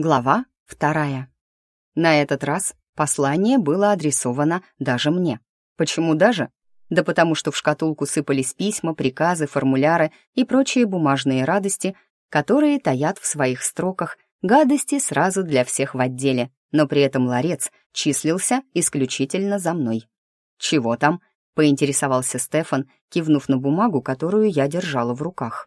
Глава вторая. На этот раз послание было адресовано даже мне. Почему даже? Да потому что в шкатулку сыпались письма, приказы, формуляры и прочие бумажные радости, которые таят в своих строках гадости сразу для всех в отделе, но при этом ларец числился исключительно за мной. «Чего там?» — поинтересовался Стефан, кивнув на бумагу, которую я держала в руках.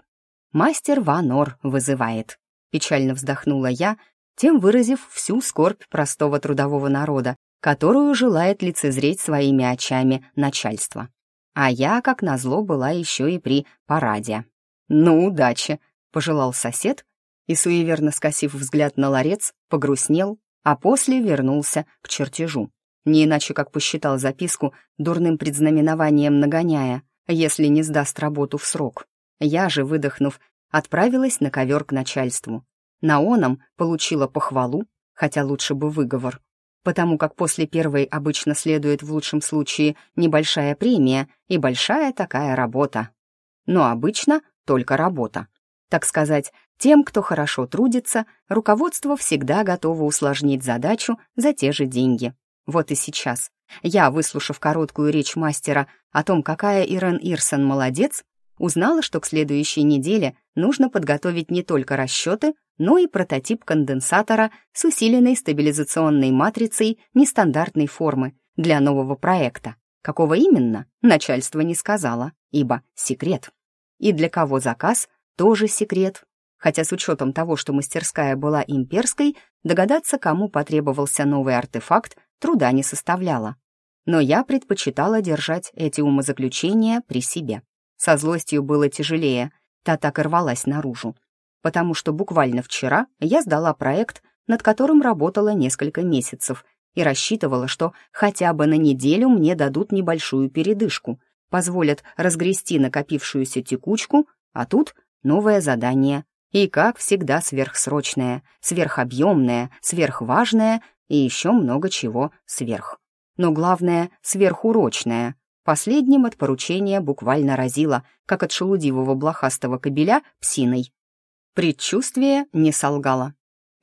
«Мастер Ванор вызывает», — печально вздохнула я, тем выразив всю скорбь простого трудового народа, которую желает лицезреть своими очами начальство. А я, как назло, была еще и при параде. «Ну, удачи!» — пожелал сосед и, суеверно скосив взгляд на ларец, погрустнел, а после вернулся к чертежу. Не иначе, как посчитал записку дурным предзнаменованием нагоняя, если не сдаст работу в срок. Я же, выдохнув, отправилась на ковер к начальству. На оном получила похвалу, хотя лучше бы выговор, потому как после первой обычно следует в лучшем случае небольшая премия и большая такая работа. Но обычно только работа. Так сказать, тем, кто хорошо трудится, руководство всегда готово усложнить задачу за те же деньги. Вот и сейчас. Я, выслушав короткую речь мастера о том, какая Ирен Ирсон молодец, узнала, что к следующей неделе нужно подготовить не только расчеты, но и прототип конденсатора с усиленной стабилизационной матрицей нестандартной формы для нового проекта. Какого именно, начальство не сказала, ибо секрет. И для кого заказ, тоже секрет. Хотя с учетом того, что мастерская была имперской, догадаться, кому потребовался новый артефакт, труда не составляло. Но я предпочитала держать эти умозаключения при себе. Со злостью было тяжелее, та так и рвалась наружу. Потому что буквально вчера я сдала проект, над которым работала несколько месяцев, и рассчитывала, что хотя бы на неделю мне дадут небольшую передышку, позволят разгрести накопившуюся текучку, а тут новое задание. И, как всегда, сверхсрочное, сверхобъемное, сверхважное и еще много чего сверх. Но главное — сверхурочное, Последним от поручения буквально разило, как от шелудивого блохастого кобеля псиной. Предчувствие не солгало.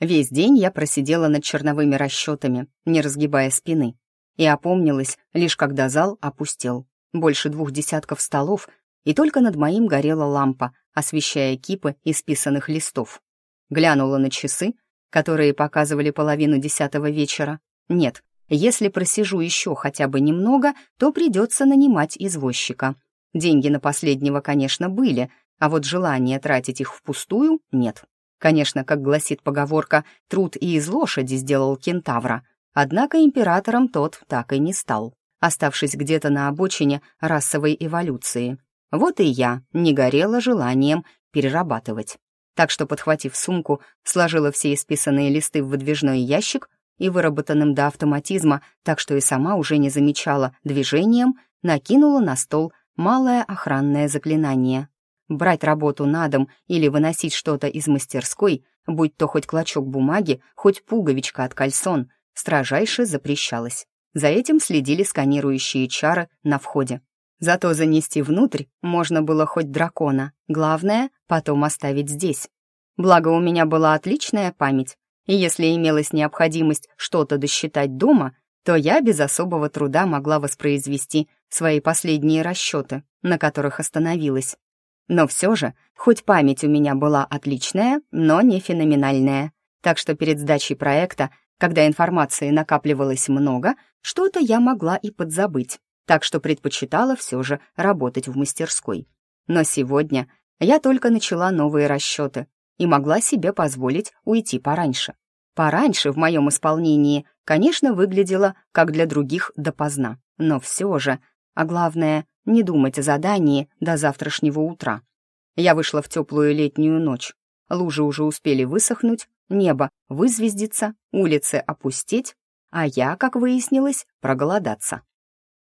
Весь день я просидела над черновыми расчетами, не разгибая спины, и опомнилась, лишь когда зал опустел. Больше двух десятков столов, и только над моим горела лампа, освещая кипы исписанных листов. Глянула на часы, которые показывали половину десятого вечера. Нет, если просижу еще хотя бы немного, то придется нанимать извозчика. Деньги на последнего, конечно, были, а вот желания тратить их впустую нет. Конечно, как гласит поговорка, труд и из лошади сделал кентавра. Однако императором тот так и не стал, оставшись где-то на обочине расовой эволюции. Вот и я не горела желанием перерабатывать. Так что, подхватив сумку, сложила все исписанные листы в выдвижной ящик и выработанным до автоматизма, так что и сама уже не замечала движением, накинула на стол малое охранное заклинание. Брать работу на дом или выносить что-то из мастерской, будь то хоть клочок бумаги, хоть пуговичка от кальсон, строжайше запрещалось. За этим следили сканирующие чары на входе. Зато занести внутрь можно было хоть дракона, главное — потом оставить здесь. Благо у меня была отличная память, и если имелась необходимость что-то досчитать дома, то я без особого труда могла воспроизвести свои последние расчеты, на которых остановилась. Но все же, хоть память у меня была отличная, но не феноменальная. Так что перед сдачей проекта, когда информации накапливалось много, что-то я могла и подзабыть, так что предпочитала все же работать в мастерской. Но сегодня я только начала новые расчеты, и могла себе позволить уйти пораньше. Пораньше в моем исполнении, конечно, выглядело, как для других, допоздна, но все же, а главное, не думать о задании до завтрашнего утра. Я вышла в теплую летнюю ночь. Лужи уже успели высохнуть, небо вызвездиться, улицы опустеть, а я, как выяснилось, проголодаться.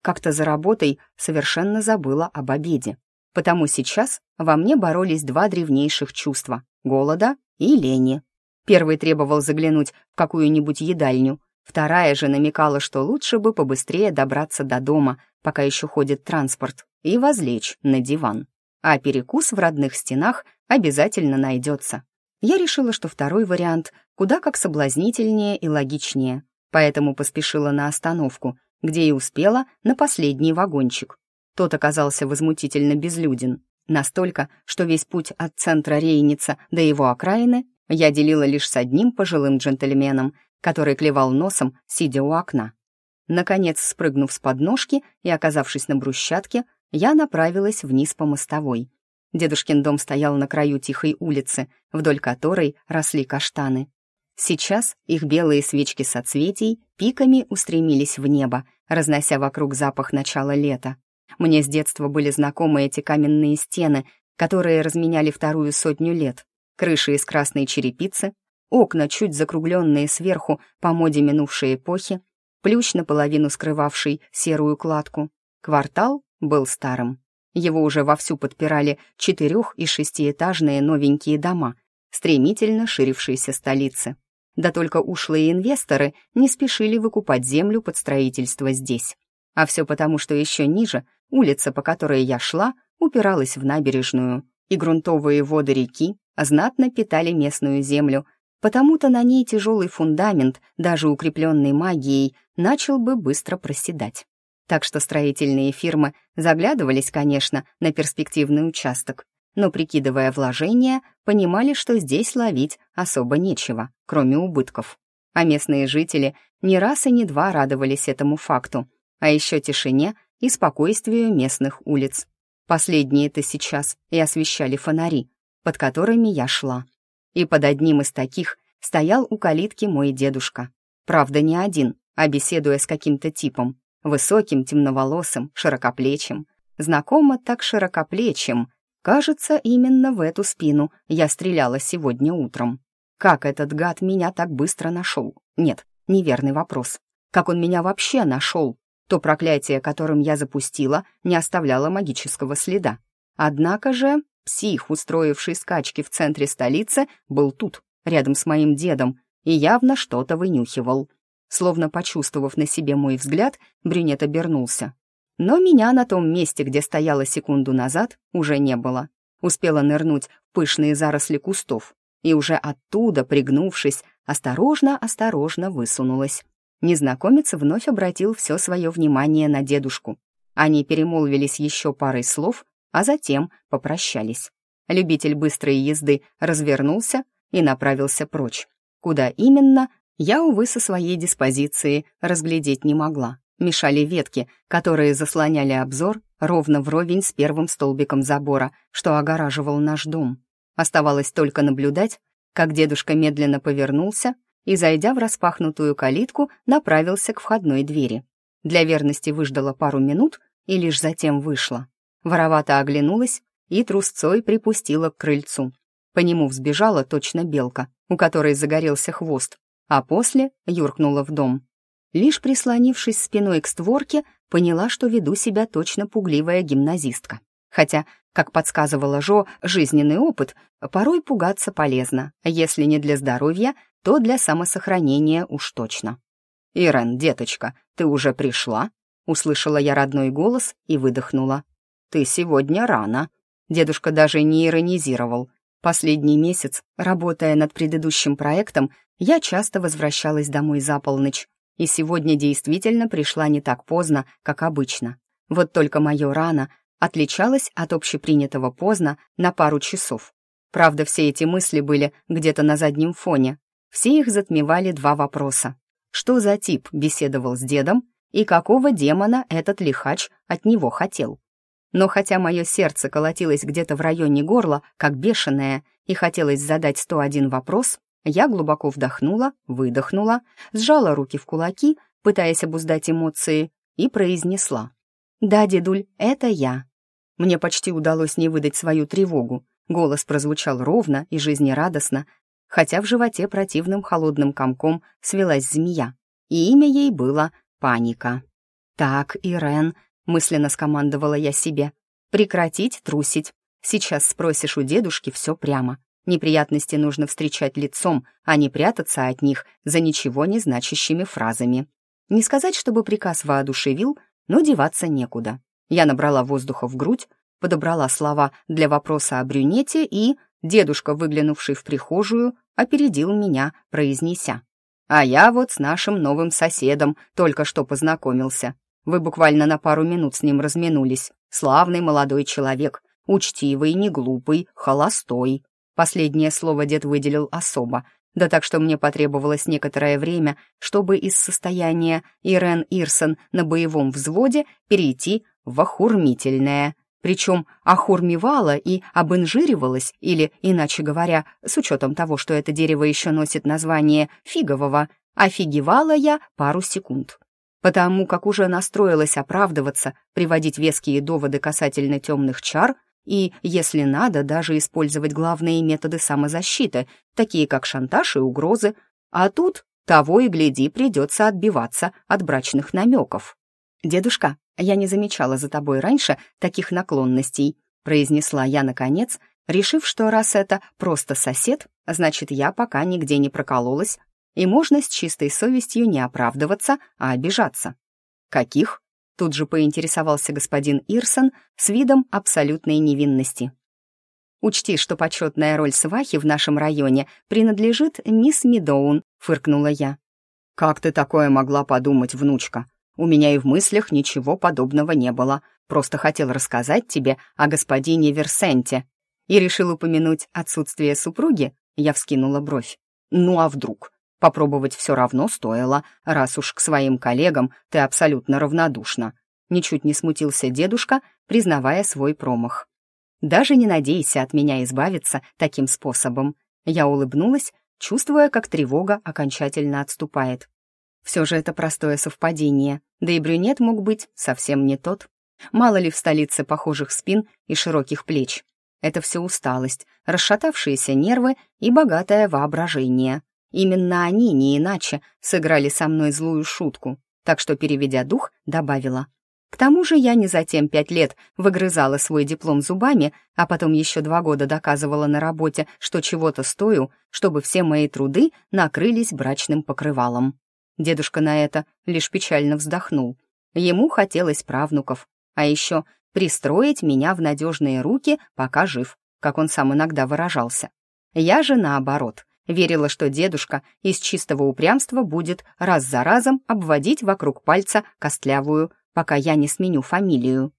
Как-то за работой совершенно забыла об обеде, потому сейчас во мне боролись два древнейших чувства голода и лени. Первый требовал заглянуть в какую-нибудь едальню, вторая же намекала, что лучше бы побыстрее добраться до дома, пока еще ходит транспорт, и возлечь на диван. А перекус в родных стенах обязательно найдется. Я решила, что второй вариант куда как соблазнительнее и логичнее, поэтому поспешила на остановку, где и успела на последний вагончик. Тот оказался возмутительно безлюден, настолько, что весь путь от центра Рейница до его окраины я делила лишь с одним пожилым джентльменом, который клевал носом, сидя у окна. Наконец, спрыгнув с подножки и оказавшись на брусчатке, я направилась вниз по мостовой. Дедушкин дом стоял на краю тихой улицы, вдоль которой росли каштаны. Сейчас их белые свечки соцветий пиками устремились в небо, разнося вокруг запах начала лета. Мне с детства были знакомы эти каменные стены, которые разменяли вторую сотню лет, крыши из красной черепицы, окна, чуть закругленные сверху по моде минувшей эпохи, плющ наполовину скрывавший серую кладку. Квартал был старым. Его уже вовсю подпирали четырех- и шестиэтажные новенькие дома, стремительно ширившиеся столицы. Да только ушлые инвесторы не спешили выкупать землю под строительство здесь. А все потому, что еще ниже улица, по которой я шла, упиралась в набережную, и грунтовые воды реки знатно питали местную землю, потому-то на ней тяжелый фундамент, даже укрепленный магией, начал бы быстро проседать. Так что строительные фирмы заглядывались, конечно, на перспективный участок, но, прикидывая вложения, понимали, что здесь ловить особо нечего, кроме убытков. А местные жители не раз и не два радовались этому факту, а еще тишине и спокойствию местных улиц. Последние-то сейчас и освещали фонари, под которыми я шла. И под одним из таких стоял у калитки мой дедушка. Правда, не один, а беседуя с каким-то типом, высоким, темноволосым, широкоплечим. Знакомо так широкоплечим. Кажется, именно в эту спину я стреляла сегодня утром. Как этот гад меня так быстро нашел? Нет, неверный вопрос. Как он меня вообще нашел? То проклятие, которым я запустила, не оставляло магического следа. Однако же псих, устроивший скачки в центре столицы, был тут, рядом с моим дедом, и явно что-то вынюхивал. Словно почувствовав на себе мой взгляд, брюнет обернулся. Но меня на том месте, где стояла секунду назад, уже не было. Успела нырнуть в пышные заросли кустов, и уже оттуда, пригнувшись, осторожно-осторожно высунулась. Незнакомец вновь обратил все свое внимание на дедушку. Они перемолвились еще парой слов, а затем попрощались. Любитель быстрой езды развернулся и направился прочь. Куда именно, я, увы, со своей диспозиции разглядеть не могла. Мешали ветки, которые заслоняли обзор ровно вровень с первым столбиком забора, что огораживал наш дом. Оставалось только наблюдать, как дедушка медленно повернулся и, зайдя в распахнутую калитку, направился к входной двери. Для верности выждала пару минут и лишь затем вышла. Воровато оглянулась и трусцой припустила к крыльцу. По нему взбежала точно белка, у которой загорелся хвост, а после юркнула в дом. Лишь прислонившись спиной к створке, поняла, что веду себя точно пугливая гимназистка. Хотя, как подсказывала Жо, жизненный опыт, порой пугаться полезно, если не для здоровья, то для самосохранения уж точно. «Ирен, деточка, ты уже пришла?» Услышала я родной голос и выдохнула. «Ты сегодня рано». Дедушка даже не иронизировал. Последний месяц, работая над предыдущим проектом, я часто возвращалась домой за полночь, и сегодня действительно пришла не так поздно, как обычно. Вот только мое рано отличалось от общепринятого поздно на пару часов. Правда, все эти мысли были где-то на заднем фоне. Все их затмевали два вопроса. Что за тип беседовал с дедом и какого демона этот лихач от него хотел? Но хотя мое сердце колотилось где-то в районе горла, как бешеное, и хотелось задать 101 вопрос, я глубоко вдохнула, выдохнула, сжала руки в кулаки, пытаясь обуздать эмоции, и произнесла. «Да, дедуль, это я». Мне почти удалось не выдать свою тревогу. Голос прозвучал ровно и жизнерадостно, хотя в животе противным холодным комком свелась змея, и имя ей было Паника. «Так, Ирен», — мысленно скомандовала я себе, — «прекратить трусить. Сейчас спросишь у дедушки все прямо. Неприятности нужно встречать лицом, а не прятаться от них за ничего не значащими фразами. Не сказать, чтобы приказ воодушевил, но деваться некуда. Я набрала воздуха в грудь, подобрала слова для вопроса о брюнете и... Дедушка, выглянувший в прихожую, опередил меня, произнеся. «А я вот с нашим новым соседом только что познакомился. Вы буквально на пару минут с ним разминулись. Славный молодой человек, учтивый, неглупый, холостой». Последнее слово дед выделил особо, да так что мне потребовалось некоторое время, чтобы из состояния Ирен Ирсон на боевом взводе перейти в охурмительное. Причем охурмевала и обинжиривалась, или, иначе говоря, с учетом того, что это дерево еще носит название фигового, офигевала я пару секунд. Потому как уже настроилась оправдываться, приводить веские доводы касательно темных чар — и, если надо, даже использовать главные методы самозащиты, такие как шантаж и угрозы, а тут того и гляди придется отбиваться от брачных намеков. «Дедушка, я не замечала за тобой раньше таких наклонностей», произнесла я наконец, решив, что раз это просто сосед, значит, я пока нигде не прокололась, и можно с чистой совестью не оправдываться, а обижаться. «Каких?» Тут же поинтересовался господин Ирсон с видом абсолютной невинности. «Учти, что почетная роль свахи в нашем районе принадлежит мисс Медоун», — фыркнула я. «Как ты такое могла подумать, внучка? У меня и в мыслях ничего подобного не было. Просто хотел рассказать тебе о господине Версенте». И решил упомянуть отсутствие супруги, я вскинула бровь. «Ну а вдруг? Попробовать все равно стоило, раз уж к своим коллегам ты абсолютно равнодушна. Ничуть не смутился дедушка, признавая свой промах. «Даже не надейся от меня избавиться таким способом». Я улыбнулась, чувствуя, как тревога окончательно отступает. Все же это простое совпадение, да и брюнет мог быть совсем не тот. Мало ли в столице похожих спин и широких плеч. Это все усталость, расшатавшиеся нервы и богатое воображение. Именно они, не иначе, сыграли со мной злую шутку, так что, переведя дух, добавила. К тому же я не затем пять лет выгрызала свой диплом зубами, а потом еще два года доказывала на работе, что чего-то стою, чтобы все мои труды накрылись брачным покрывалом. Дедушка на это лишь печально вздохнул. Ему хотелось правнуков, а еще пристроить меня в надежные руки, пока жив, как он сам иногда выражался. Я же наоборот — Верила, что дедушка из чистого упрямства будет раз за разом обводить вокруг пальца костлявую, пока я не сменю фамилию.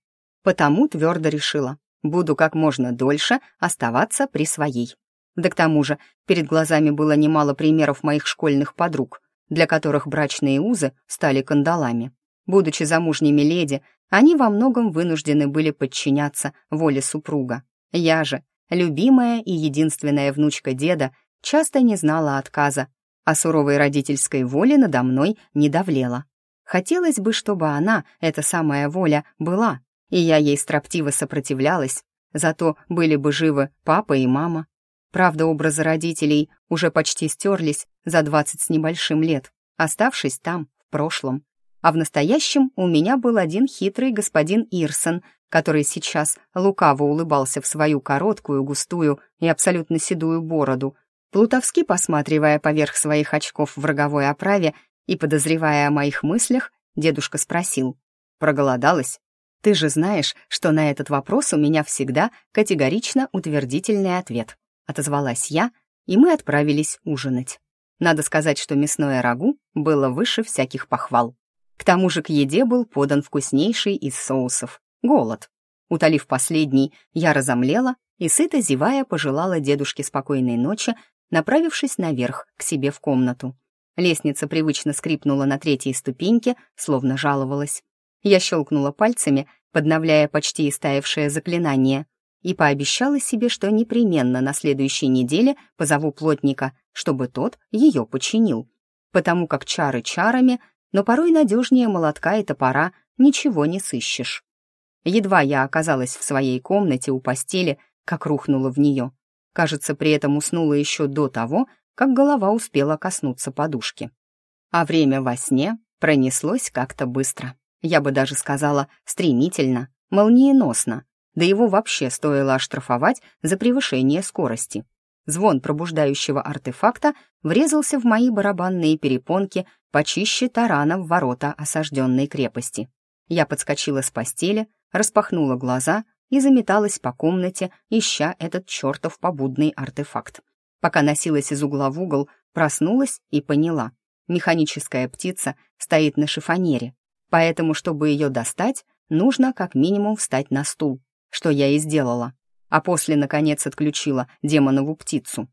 Потому твердо решила, буду как можно дольше оставаться при своей. Да к тому же перед глазами было немало примеров моих школьных подруг, для которых брачные узы стали кандалами. Будучи замужними леди, они во многом вынуждены были подчиняться воле супруга. Я же, любимая и единственная внучка деда, часто не знала отказа, а суровой родительской воли надо мной не давлела. Хотелось бы, чтобы она, эта самая воля, была, и я ей строптиво сопротивлялась, зато были бы живы папа и мама. Правда, образы родителей уже почти стерлись за двадцать с небольшим лет, оставшись там, в прошлом. А в настоящем у меня был один хитрый господин Ирсон, который сейчас лукаво улыбался в свою короткую, густую и абсолютно седую бороду, Плутовски посматривая поверх своих очков в роговой оправе и подозревая о моих мыслях, дедушка спросил. «Проголодалась? Ты же знаешь, что на этот вопрос у меня всегда категорично утвердительный ответ», отозвалась я, и мы отправились ужинать. Надо сказать, что мясное рагу было выше всяких похвал. К тому же к еде был подан вкуснейший из соусов — голод. Утолив последний, я разомлела и, сыто зевая, пожелала дедушке спокойной ночи направившись наверх, к себе в комнату. Лестница привычно скрипнула на третьей ступеньке, словно жаловалась. Я щелкнула пальцами, подновляя почти истаявшее заклинание, и пообещала себе, что непременно на следующей неделе позову плотника, чтобы тот ее починил. Потому как чары чарами, но порой надежнее молотка и топора ничего не сыщешь. Едва я оказалась в своей комнате у постели, как рухнула в нее. Кажется, при этом уснула еще до того, как голова успела коснуться подушки. А время во сне пронеслось как-то быстро. Я бы даже сказала стремительно, молниеносно. Да его вообще стоило оштрафовать за превышение скорости. Звон пробуждающего артефакта врезался в мои барабанные перепонки почище тарана в ворота осажденной крепости. Я подскочила с постели, распахнула глаза и заметалась по комнате, ища этот чертов побудный артефакт. Пока носилась из угла в угол, проснулась и поняла. Механическая птица стоит на шифонере, поэтому, чтобы ее достать, нужно как минимум встать на стул, что я и сделала, а после, наконец, отключила демонову птицу.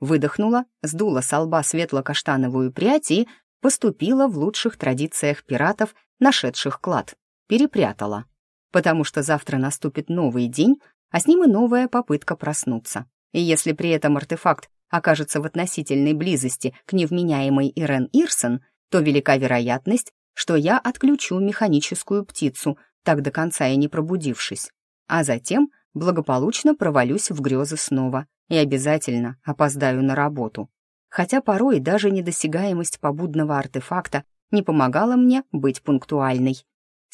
Выдохнула, сдула с лба светло-каштановую прядь и поступила в лучших традициях пиратов, нашедших клад. Перепрятала. Потому что завтра наступит новый день, а с ним и новая попытка проснуться. И если при этом артефакт окажется в относительной близости к невменяемой Ирен Ирсон, то велика вероятность, что я отключу механическую птицу, так до конца и не пробудившись. А затем благополучно провалюсь в грезы снова и обязательно опоздаю на работу. Хотя порой даже недосягаемость побудного артефакта не помогала мне быть пунктуальной.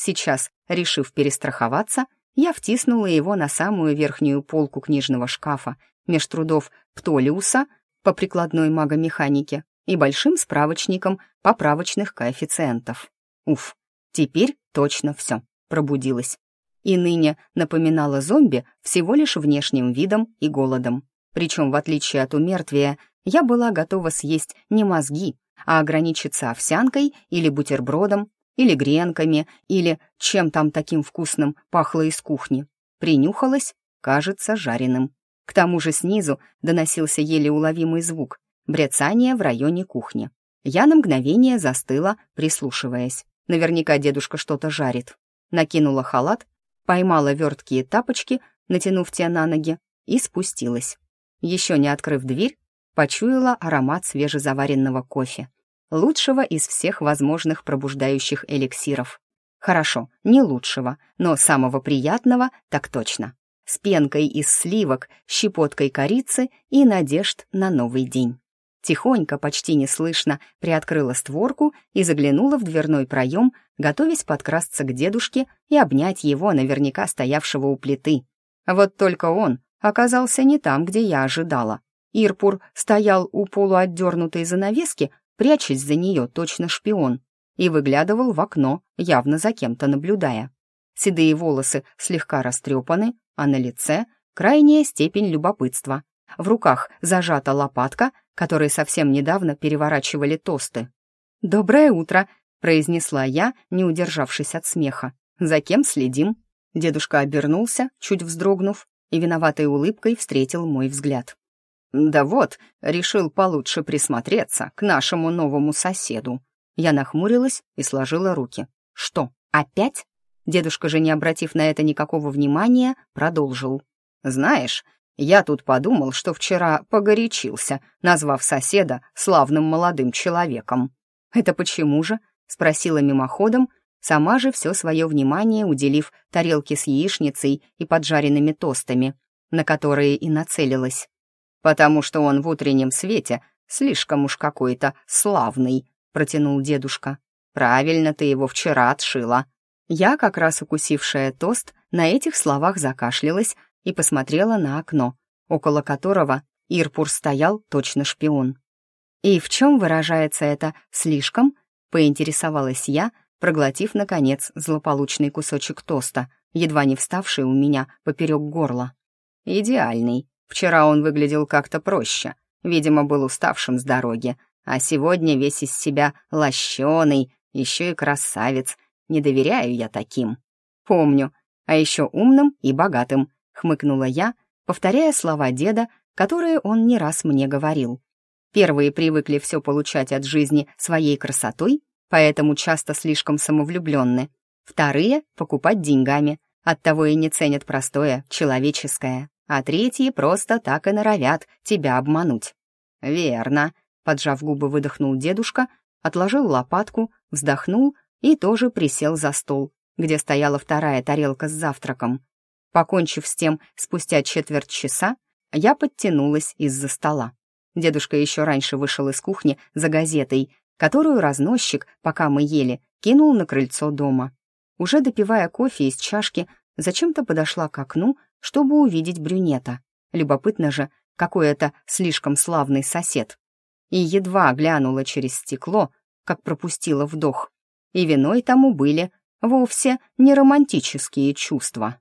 Сейчас, решив перестраховаться, я втиснула его на самую верхнюю полку книжного шкафа меж трудов Птолиуса по прикладной магомеханике и большим справочником поправочных коэффициентов. Уф, теперь точно все, пробудилась. И ныне напоминала зомби всего лишь внешним видом и голодом. Причем, в отличие от умертвия, я была готова съесть не мозги, а ограничиться овсянкой или бутербродом, или гренками, или чем там таким вкусным пахло из кухни. Принюхалась, кажется, жареным. К тому же снизу доносился еле уловимый звук — брецание в районе кухни. Я на мгновение застыла, прислушиваясь. Наверняка дедушка что-то жарит. Накинула халат, поймала верткие тапочки, натянув те на ноги, и спустилась. Еще не открыв дверь, почуяла аромат свежезаваренного кофе. Лучшего из всех возможных пробуждающих эликсиров. Хорошо, не лучшего, но самого приятного так точно с пенкой из сливок, щепоткой корицы и надежд на новый день. Тихонько, почти неслышно, приоткрыла створку и заглянула в дверной проем, готовясь подкрасться к дедушке и обнять его, наверняка стоявшего у плиты. Вот только он оказался не там, где я ожидала. Ирпур стоял у полуотдернутой занавески, прячась за нее точно шпион, и выглядывал в окно, явно за кем-то наблюдая. Седые волосы слегка растрепаны, а на лице крайняя степень любопытства. В руках зажата лопатка, которой совсем недавно переворачивали тосты. «Доброе утро», — произнесла я, не удержавшись от смеха. «За кем следим?» Дедушка обернулся, чуть вздрогнув, и виноватой улыбкой встретил мой взгляд. «Да вот, решил получше присмотреться к нашему новому соседу». Я нахмурилась и сложила руки. «Что, опять?» Дедушка же, не обратив на это никакого внимания, продолжил. «Знаешь, я тут подумал, что вчера погорячился, назвав соседа славным молодым человеком». «Это почему же?» — спросила мимоходом, сама же все свое внимание уделив тарелке с яичницей и поджаренными тостами, на которые и нацелилась. «Потому что он в утреннем свете слишком уж какой-то славный», — протянул дедушка. «Правильно ты его вчера отшила». Я, как раз укусившая тост, на этих словах закашлялась и посмотрела на окно, около которого Ирпур стоял точно шпион. «И в чем выражается это «слишком»?» — поинтересовалась я, проглотив, наконец, злополучный кусочек тоста, едва не вставший у меня поперек горла. «Идеальный. Вчера он выглядел как-то проще, видимо, был уставшим с дороги, а сегодня весь из себя лощеный, еще и красавец — не доверяю я таким. Помню, а еще умным и богатым, хмыкнула я, повторяя слова деда, которые он не раз мне говорил. Первые привыкли все получать от жизни своей красотой, поэтому часто слишком самовлюбленны. Вторые — покупать деньгами, оттого и не ценят простое, человеческое. А третьи просто так и норовят тебя обмануть. «Верно», — поджав губы, выдохнул дедушка, отложил лопатку, вздохнул и тоже присел за стол, где стояла вторая тарелка с завтраком. Покончив с тем, спустя четверть часа, я подтянулась из-за стола. Дедушка еще раньше вышел из кухни за газетой, которую разносчик, пока мы ели, кинул на крыльцо дома. Уже допивая кофе из чашки, зачем-то подошла к окну, чтобы увидеть брюнета. Любопытно же, какой это слишком славный сосед. И едва глянула через стекло, как пропустила вдох и виной тому были вовсе не романтические чувства.